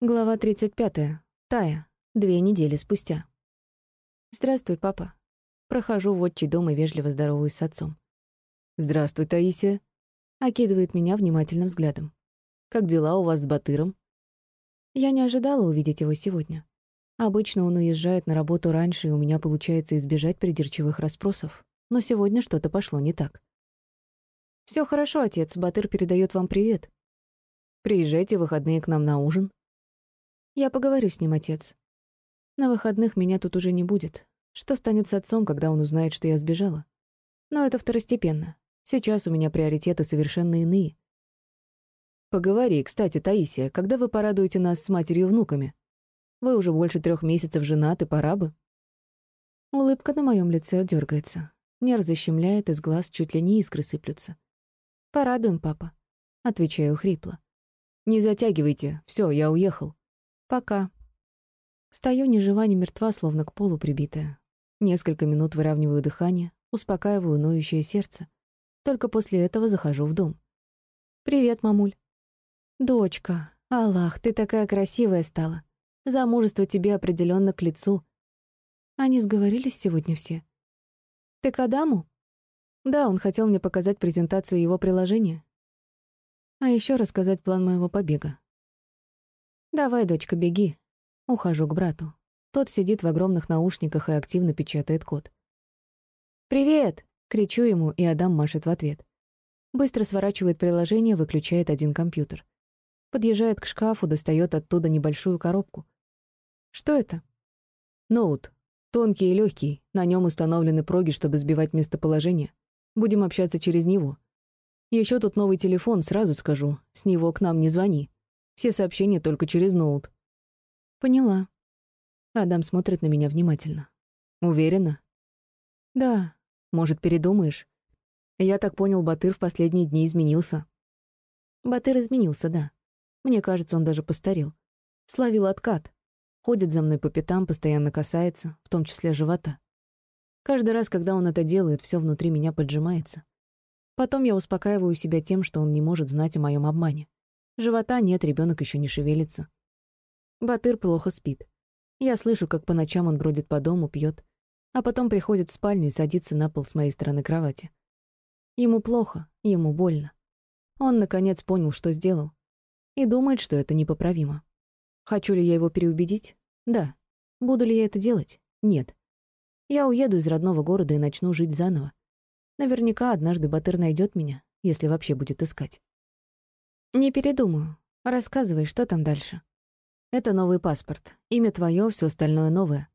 Глава 35. Тая. Две недели спустя. «Здравствуй, папа». Прохожу в отчий дом и вежливо здороваюсь с отцом. «Здравствуй, Таисия», — окидывает меня внимательным взглядом. «Как дела у вас с Батыром?» Я не ожидала увидеть его сегодня. Обычно он уезжает на работу раньше, и у меня получается избежать придирчивых расспросов. Но сегодня что-то пошло не так. Все хорошо, отец, Батыр передает вам привет. Приезжайте в выходные к нам на ужин. Я поговорю с ним, отец. На выходных меня тут уже не будет. Что станет с отцом, когда он узнает, что я сбежала? Но это второстепенно. Сейчас у меня приоритеты совершенно иные. Поговори, кстати, Таисия, когда вы порадуете нас с матерью-внуками? Вы уже больше трех месяцев женаты, пора бы. Улыбка на моем лице дергается. Нерв защемляет, из глаз чуть ли не искры сыплются. «Порадуем, папа», — отвечаю хрипло. «Не затягивайте. Все, я уехал». Пока. Стою ни жива, ни мертва, словно к полу прибитая. Несколько минут выравниваю дыхание, успокаиваю ноющее сердце. Только после этого захожу в дом. «Привет, мамуль». «Дочка, Аллах, ты такая красивая стала. Замужество тебе определенно к лицу». Они сговорились сегодня все. «Ты к Адаму?» «Да, он хотел мне показать презентацию его приложения. А еще рассказать план моего побега. «Давай, дочка, беги». Ухожу к брату. Тот сидит в огромных наушниках и активно печатает код. «Привет!» — кричу ему, и Адам машет в ответ. Быстро сворачивает приложение, выключает один компьютер. Подъезжает к шкафу, достает оттуда небольшую коробку. Что это? Ноут. Тонкий и легкий. На нем установлены проги, чтобы сбивать местоположение. Будем общаться через него. Еще тут новый телефон, сразу скажу. С него к нам не звони. Все сообщения только через ноут. Поняла. Адам смотрит на меня внимательно. Уверена? Да. Может, передумаешь? Я так понял, Батыр в последние дни изменился. Батыр изменился, да. Мне кажется, он даже постарел. Славил откат. Ходит за мной по пятам, постоянно касается, в том числе живота. Каждый раз, когда он это делает, все внутри меня поджимается. Потом я успокаиваю себя тем, что он не может знать о моем обмане. Живота нет, ребенок еще не шевелится. Батыр плохо спит. Я слышу, как по ночам он бродит по дому, пьет, а потом приходит в спальню и садится на пол с моей стороны кровати. Ему плохо, ему больно. Он, наконец, понял, что сделал, и думает, что это непоправимо. Хочу ли я его переубедить? Да. Буду ли я это делать? Нет. Я уеду из родного города и начну жить заново. Наверняка однажды Батыр найдет меня, если вообще будет искать. «Не передумаю. Рассказывай, что там дальше». «Это новый паспорт. Имя твое, все остальное новое.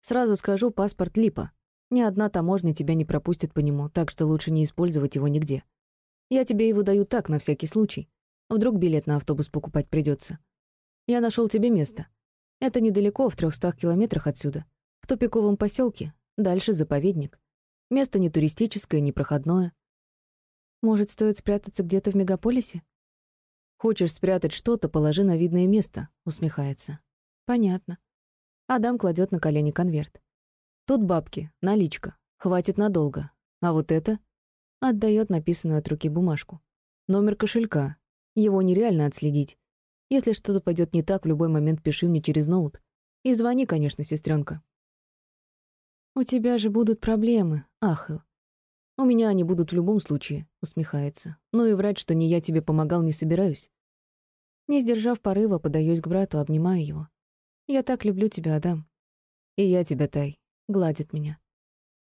Сразу скажу, паспорт Липа. Ни одна таможня тебя не пропустит по нему, так что лучше не использовать его нигде. Я тебе его даю так, на всякий случай. Вдруг билет на автобус покупать придется. Я нашел тебе место. Это недалеко, в трехстах километрах отсюда. В тупиковом поселке. Дальше заповедник. Место не туристическое, не проходное. Может, стоит спрятаться где-то в мегаполисе? «Хочешь спрятать что-то, положи на видное место», — усмехается. «Понятно». Адам кладет на колени конверт. «Тут бабки, наличка. Хватит надолго. А вот это...» Отдает написанную от руки бумажку. «Номер кошелька. Его нереально отследить. Если что-то пойдет не так, в любой момент пиши мне через ноут. И звони, конечно, сестренка. «У тебя же будут проблемы, ах. У меня они будут в любом случае», — усмехается. «Ну и врать, что не я тебе помогал, не собираюсь. Не сдержав порыва, подаюсь к брату, обнимаю его. «Я так люблю тебя, Адам». «И я тебя, Тай», — гладит меня.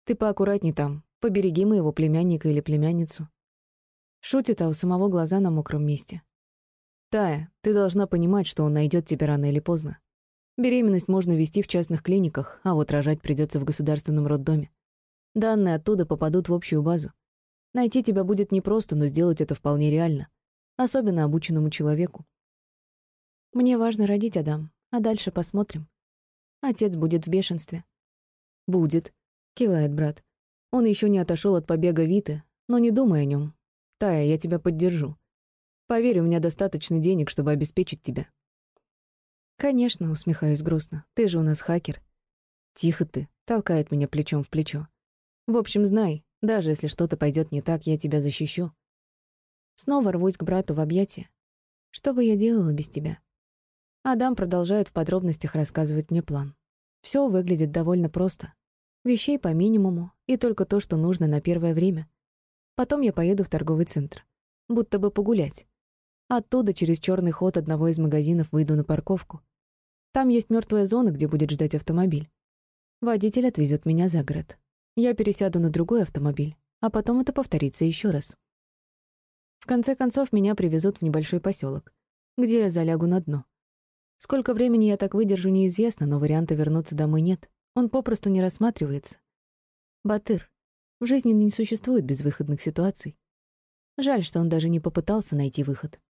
«Ты поаккуратней там, побереги моего племянника или племянницу». Шутит, а у самого глаза на мокром месте. «Тая, ты должна понимать, что он найдет тебя рано или поздно. Беременность можно вести в частных клиниках, а вот рожать придется в государственном роддоме. Данные оттуда попадут в общую базу. Найти тебя будет непросто, но сделать это вполне реально. Особенно обученному человеку. Мне важно родить Адам, а дальше посмотрим. Отец будет в бешенстве. Будет, кивает брат. Он еще не отошел от побега Виты, но не думай о нем. Тая, я тебя поддержу. Поверь, у меня достаточно денег, чтобы обеспечить тебя. Конечно, усмехаюсь грустно. Ты же у нас хакер. Тихо ты, толкает меня плечом в плечо. В общем, знай, даже если что-то пойдет не так, я тебя защищу. Снова рвусь к брату в объятия. Что бы я делала без тебя? Адам продолжает в подробностях рассказывать мне план. Все выглядит довольно просто. Вещей по минимуму и только то, что нужно на первое время. Потом я поеду в торговый центр. Будто бы погулять. Оттуда через черный ход одного из магазинов выйду на парковку. Там есть мертвая зона, где будет ждать автомобиль. Водитель отвезет меня за город. Я пересяду на другой автомобиль, а потом это повторится еще раз. В конце концов, меня привезут в небольшой поселок, где я залягу на дно. Сколько времени я так выдержу, неизвестно, но варианта вернуться домой нет. Он попросту не рассматривается. Батыр. В жизни не существует безвыходных ситуаций. Жаль, что он даже не попытался найти выход.